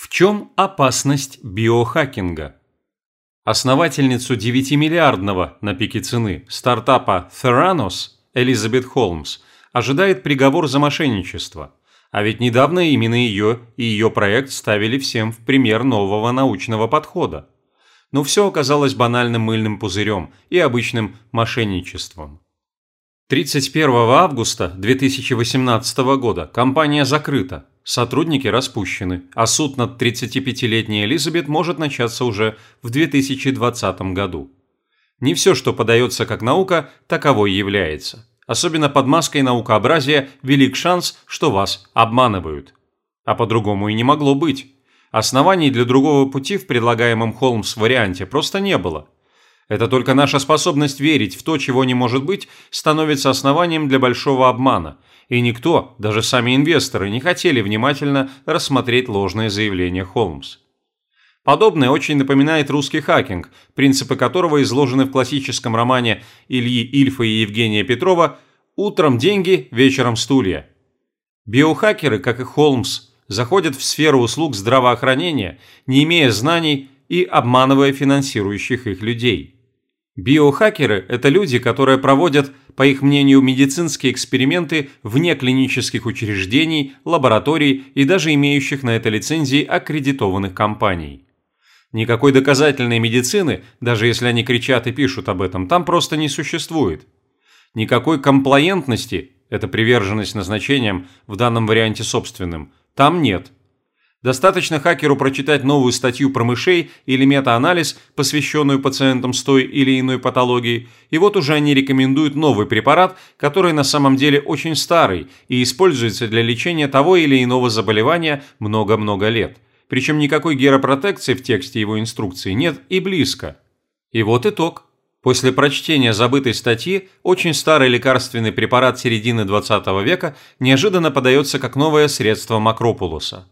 В чем опасность биохакинга? Основательницу 9-миллиардного на пике цены стартапа Theranos Элизабет Холмс ожидает приговор за мошенничество. А ведь недавно именно ее и ее проект ставили всем в пример нового научного подхода. Но все оказалось банальным мыльным пузырем и обычным мошенничеством. 31 августа 2018 года компания закрыта, сотрудники распущены, а суд над 35-летней Элизабет может начаться уже в 2020 году. Не все, что подается как наука, таковой является. Особенно под маской наукообразия велик шанс, что вас обманывают. А по-другому и не могло быть. Оснований для другого пути в предлагаемом Холмс варианте просто не было – это только наша способность верить в то, чего не может быть, становится основанием для большого обмана. И никто, даже сами инвесторы, не хотели внимательно рассмотреть ложное заявление Холмс. Подобное очень напоминает русский хакинг, принципы которого изложены в классическом романе Ильи Ильфа и Евгения Петрова «Утром деньги, вечером стулья». Биохакеры, как и Холмс, заходят в сферу услуг здравоохранения, не имея знаний и обманывая финансирующих их людей. Биохакеры – это люди, которые проводят, по их мнению, медицинские эксперименты вне клинических учреждений, лабораторий и даже имеющих на это лицензии аккредитованных компаний. Никакой доказательной медицины, даже если они кричат и пишут об этом, там просто не существует. Никакой комплаентности – это приверженность назначениям, в данном варианте собственным, там нет – Достаточно хакеру прочитать новую статью про мышей или метаанализ, посвященную пациентам с той или иной патологией, и вот уже они рекомендуют новый препарат, который на самом деле очень старый и используется для лечения того или иного заболевания много-много лет. Причем никакой геропротекции в тексте его инструкции нет и близко. И вот итог. После прочтения забытой статьи очень старый лекарственный препарат середины 20 века неожиданно подается как новое средство Макропулуса.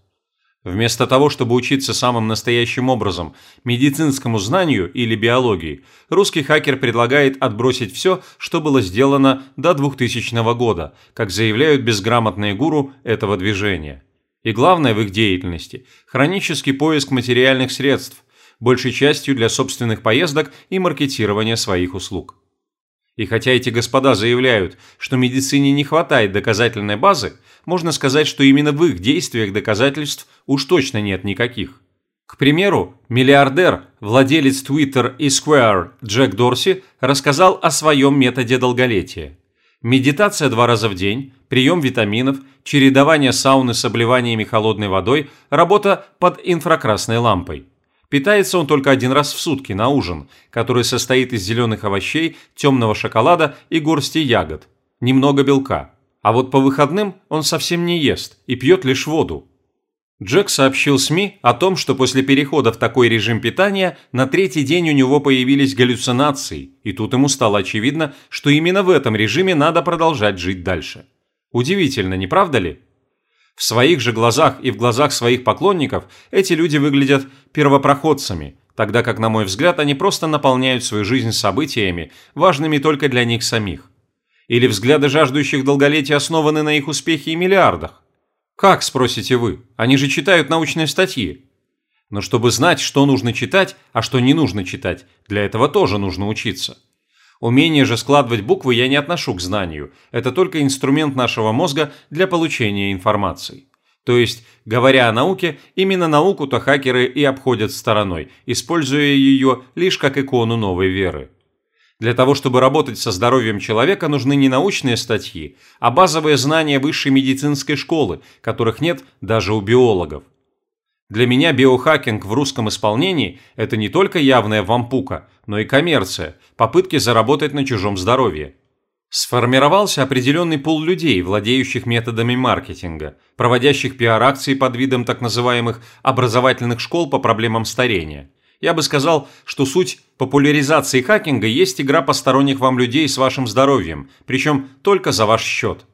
Вместо того, чтобы учиться самым настоящим образом медицинскому знанию или биологии, русский хакер предлагает отбросить все, что было сделано до 2000 года, как заявляют безграмотные гуру этого движения. И главное в их деятельности – хронический поиск материальных средств, большей частью для собственных поездок и маркетирования своих услуг. И хотя эти господа заявляют, что медицине не хватает доказательной базы, можно сказать, что именно в их действиях доказательств уж точно нет никаких. К примеру, миллиардер, владелец Twitter и Square Джек Дорси рассказал о своем методе долголетия. Медитация два раза в день, прием витаминов, чередование сауны с обливаниями холодной водой, работа под инфракрасной лампой – Питается он только один раз в сутки на ужин, который состоит из зеленых овощей, темного шоколада и горсти ягод. Немного белка. А вот по выходным он совсем не ест и пьет лишь воду. Джек сообщил СМИ о том, что после перехода в такой режим питания на третий день у него появились галлюцинации, и тут ему стало очевидно, что именно в этом режиме надо продолжать жить дальше. Удивительно, не правда ли? В своих же глазах и в глазах своих поклонников эти люди выглядят первопроходцами, тогда как, на мой взгляд, они просто наполняют свою жизнь событиями, важными только для них самих. Или взгляды жаждущих долголетия основаны на их успехе и миллиардах? Как, спросите вы? Они же читают научные статьи. Но чтобы знать, что нужно читать, а что не нужно читать, для этого тоже нужно учиться. Умение же складывать буквы я не отношу к знанию. Это только инструмент нашего мозга для получения информации. То есть, говоря о науке, именно науку-то хакеры и обходят стороной, используя ее лишь как икону новой веры. Для того, чтобы работать со здоровьем человека, нужны не научные статьи, а базовые знания высшей медицинской школы, которых нет даже у биологов. Для меня биохакинг в русском исполнении – это не только явная вампука, но и коммерция, попытки заработать на чужом здоровье. Сформировался определенный пул людей, владеющих методами маркетинга, проводящих пиар-акции под видом так называемых образовательных школ по проблемам старения. Я бы сказал, что суть популяризации хакинга есть игра посторонних вам людей с вашим здоровьем, причем только за ваш счет.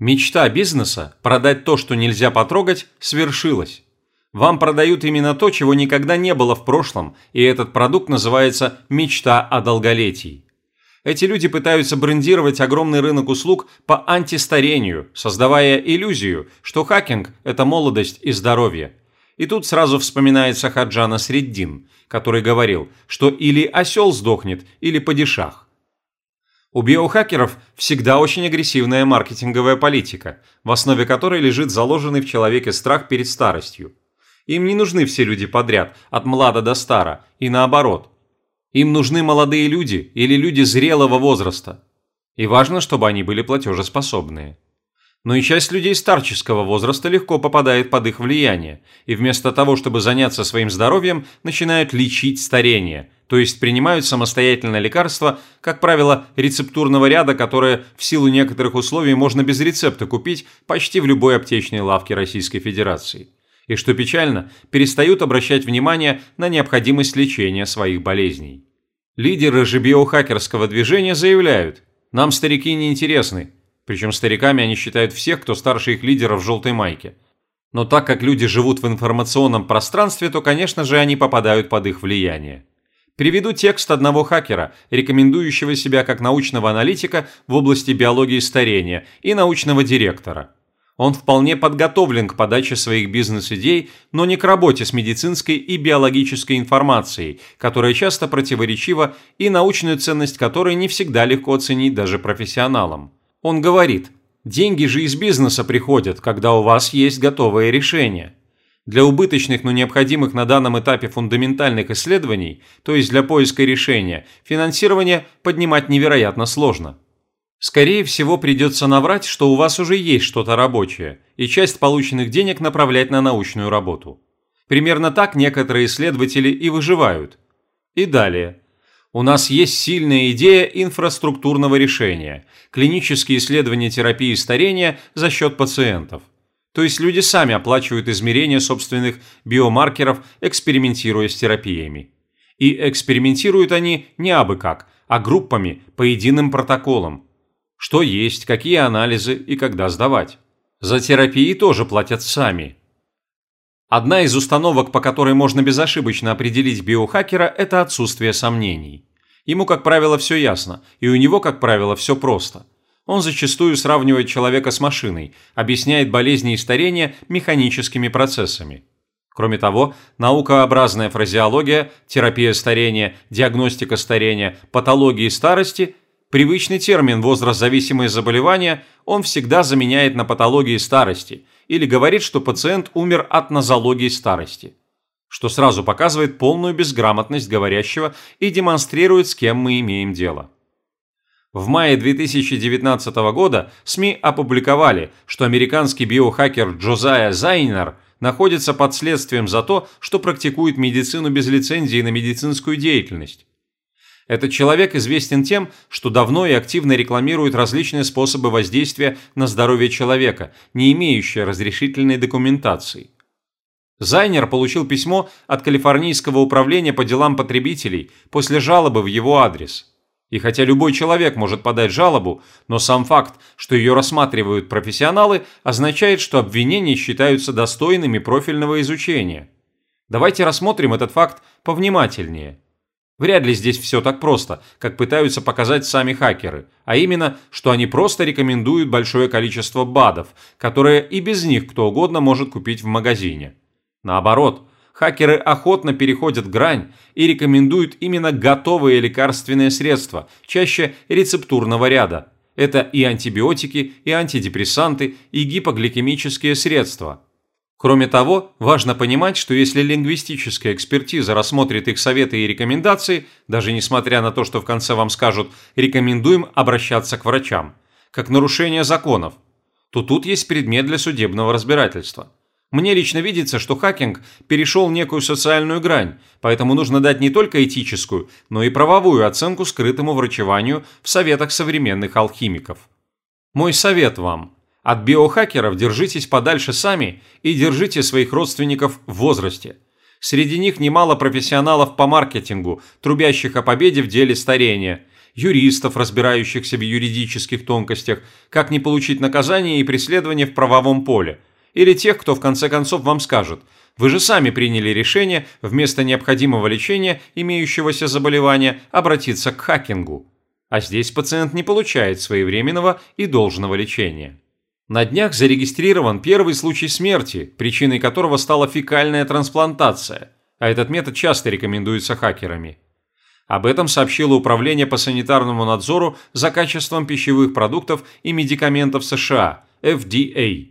Мечта бизнеса – продать то, что нельзя потрогать, свершилась. Вам продают именно то, чего никогда не было в прошлом, и этот продукт называется «мечта о долголетии». Эти люди пытаются брендировать огромный рынок услуг по антистарению, создавая иллюзию, что хакинг – это молодость и здоровье. И тут сразу вспоминается Хаджана Среддин, который говорил, что или осел сдохнет, или падишах. У биохакеров всегда очень агрессивная маркетинговая политика, в основе которой лежит заложенный в человеке страх перед старостью. Им не нужны все люди подряд, от млада до стара, и наоборот. Им нужны молодые люди или люди зрелого возраста. И важно, чтобы они были платежеспособные но и часть людей старческого возраста легко попадает под их влияние, и вместо того, чтобы заняться своим здоровьем, начинают лечить старение, то есть принимают самостоятельно лекарства, как правило, рецептурного ряда, которые в силу некоторых условий можно без рецепта купить почти в любой аптечной лавке Российской Федерации. И что печально, перестают обращать внимание на необходимость лечения своих болезней. Лидеры же биохакерского движения заявляют, нам старики не интересны, причем стариками они считают всех, кто старше их лидера в желтой майке. Но так как люди живут в информационном пространстве, то, конечно же, они попадают под их влияние. Приведу текст одного хакера, рекомендующего себя как научного аналитика в области биологии старения и научного директора. Он вполне подготовлен к подаче своих бизнес-идей, но не к работе с медицинской и биологической информацией, которая часто противоречива и научную ценность которой не всегда легко оценить даже профессионалам. Он говорит, деньги же из бизнеса приходят, когда у вас есть готовое решение. Для убыточных, но необходимых на данном этапе фундаментальных исследований, то есть для поиска решения, финансирование поднимать невероятно сложно. Скорее всего, придется наврать, что у вас уже есть что-то рабочее, и часть полученных денег направлять на научную работу. Примерно так некоторые исследователи и выживают. И далее. У нас есть сильная идея инфраструктурного решения – клинические исследования терапии старения за счет пациентов. То есть люди сами оплачивают измерения собственных биомаркеров, экспериментируя с терапиями. И экспериментируют они не абы как, а группами по единым протоколам. Что есть, какие анализы и когда сдавать. За терапии тоже платят сами. Одна из установок, по которой можно безошибочно определить биохакера, это отсутствие сомнений. Ему, как правило, все ясно, и у него, как правило, все просто. Он зачастую сравнивает человека с машиной, объясняет болезни и старение механическими процессами. Кроме того, наукообразная фразеология, терапия старения, диагностика старения, патологии старости – привычный термин возраст-зависимые заболевания он всегда заменяет на патологии старости или говорит, что пациент умер от нозологии старости что сразу показывает полную безграмотность говорящего и демонстрирует, с кем мы имеем дело. В мае 2019 года СМИ опубликовали, что американский биохакер Джозая Зайнер находится под следствием за то, что практикует медицину без лицензии на медицинскую деятельность. Этот человек известен тем, что давно и активно рекламирует различные способы воздействия на здоровье человека, не имеющие разрешительной документации. Зайнер получил письмо от Калифорнийского управления по делам потребителей после жалобы в его адрес. И хотя любой человек может подать жалобу, но сам факт, что ее рассматривают профессионалы, означает, что обвинения считаются достойными профильного изучения. Давайте рассмотрим этот факт повнимательнее. Вряд ли здесь все так просто, как пытаются показать сами хакеры, а именно, что они просто рекомендуют большое количество БАДов, которые и без них кто угодно может купить в магазине. Наоборот, хакеры охотно переходят грань и рекомендуют именно готовые лекарственные средства, чаще рецептурного ряда. Это и антибиотики, и антидепрессанты, и гипогликемические средства. Кроме того, важно понимать, что если лингвистическая экспертиза рассмотрит их советы и рекомендации, даже несмотря на то, что в конце вам скажут «рекомендуем обращаться к врачам», как нарушение законов, то тут есть предмет для судебного разбирательства. Мне лично видится, что хакинг перешел некую социальную грань, поэтому нужно дать не только этическую, но и правовую оценку скрытому врачеванию в советах современных алхимиков. Мой совет вам. От биохакеров держитесь подальше сами и держите своих родственников в возрасте. Среди них немало профессионалов по маркетингу, трубящих о победе в деле старения, юристов, разбирающихся в юридических тонкостях, как не получить наказание и преследование в правовом поле – или тех, кто в конце концов вам скажет «Вы же сами приняли решение вместо необходимого лечения имеющегося заболевания обратиться к хакингу». А здесь пациент не получает своевременного и должного лечения. На днях зарегистрирован первый случай смерти, причиной которого стала фекальная трансплантация, а этот метод часто рекомендуется хакерами. Об этом сообщило Управление по санитарному надзору за качеством пищевых продуктов и медикаментов США, FDA.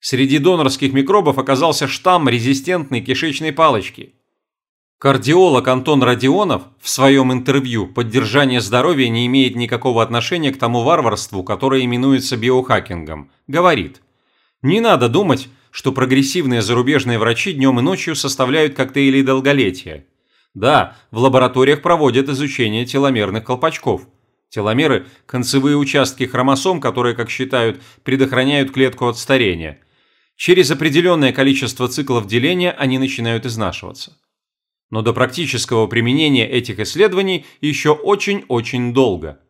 Среди донорских микробов оказался штамм резистентной кишечной палочки. Кардиолог Антон Родионов в своем интервью «Поддержание здоровья не имеет никакого отношения к тому варварству, которое именуется биохакингом», говорит «Не надо думать, что прогрессивные зарубежные врачи днем и ночью составляют коктейли долголетия. Да, в лабораториях проводят изучение теломерных колпачков. Теломеры – концевые участки хромосом, которые, как считают, предохраняют клетку от старения. Через определенное количество циклов деления они начинают изнашиваться. Но до практического применения этих исследований еще очень-очень долго.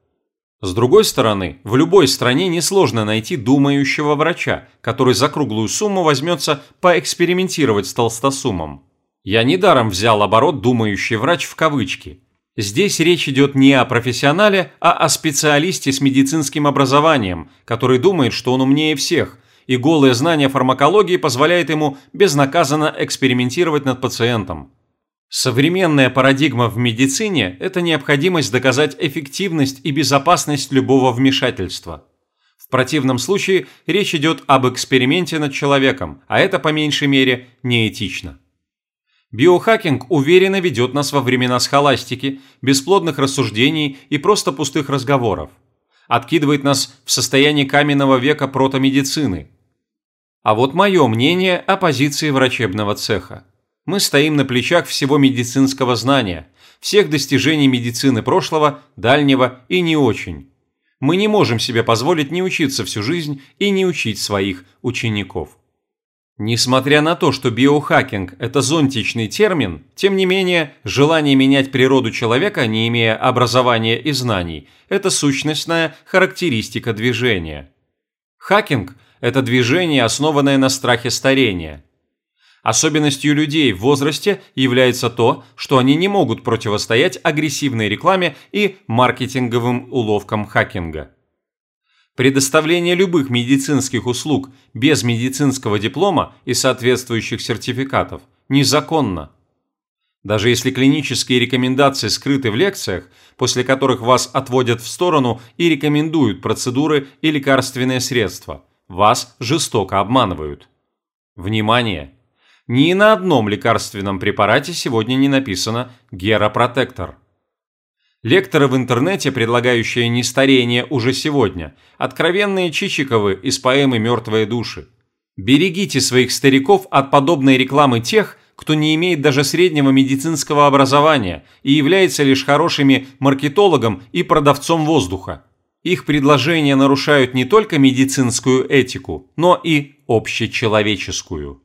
С другой стороны, в любой стране несложно найти думающего врача, который за круглую сумму возьмется поэкспериментировать с толстосумом. Я недаром взял оборот «думающий врач» в кавычки. Здесь речь идет не о профессионале, а о специалисте с медицинским образованием, который думает, что он умнее всех, и голое знание фармакологии позволяет ему безнаказанно экспериментировать над пациентом. Современная парадигма в медицине – это необходимость доказать эффективность и безопасность любого вмешательства. В противном случае речь идет об эксперименте над человеком, а это по меньшей мере неэтично. Биохакинг уверенно ведет нас во времена схоластики, бесплодных рассуждений и просто пустых разговоров. Откидывает нас в состояние каменного века протомедицины. А вот мое мнение о позиции врачебного цеха. Мы стоим на плечах всего медицинского знания, всех достижений медицины прошлого, дальнего и не очень. Мы не можем себе позволить не учиться всю жизнь и не учить своих учеников. Несмотря на то, что биохакинг – это зонтичный термин, тем не менее, желание менять природу человека, не имея образования и знаний – это сущностная характеристика движения. Хакинг – это движение, основанное на страхе старения. Особенностью людей в возрасте является то, что они не могут противостоять агрессивной рекламе и маркетинговым уловкам хакинга. Предоставление любых медицинских услуг без медицинского диплома и соответствующих сертификатов незаконно. Даже если клинические рекомендации скрыты в лекциях, после которых вас отводят в сторону и рекомендуют процедуры и лекарственные средства, вас жестоко обманывают. Внимание! Ни на одном лекарственном препарате сегодня не написано «Геропротектор». Лекторы в интернете, предлагающие нестарение уже сегодня, откровенные Чичиковы из поэмы «Мертвые души». Берегите своих стариков от подобной рекламы тех, кто не имеет даже среднего медицинского образования и является лишь хорошими маркетологом и продавцом воздуха. Их предложения нарушают не только медицинскую этику, но и общечеловеческую.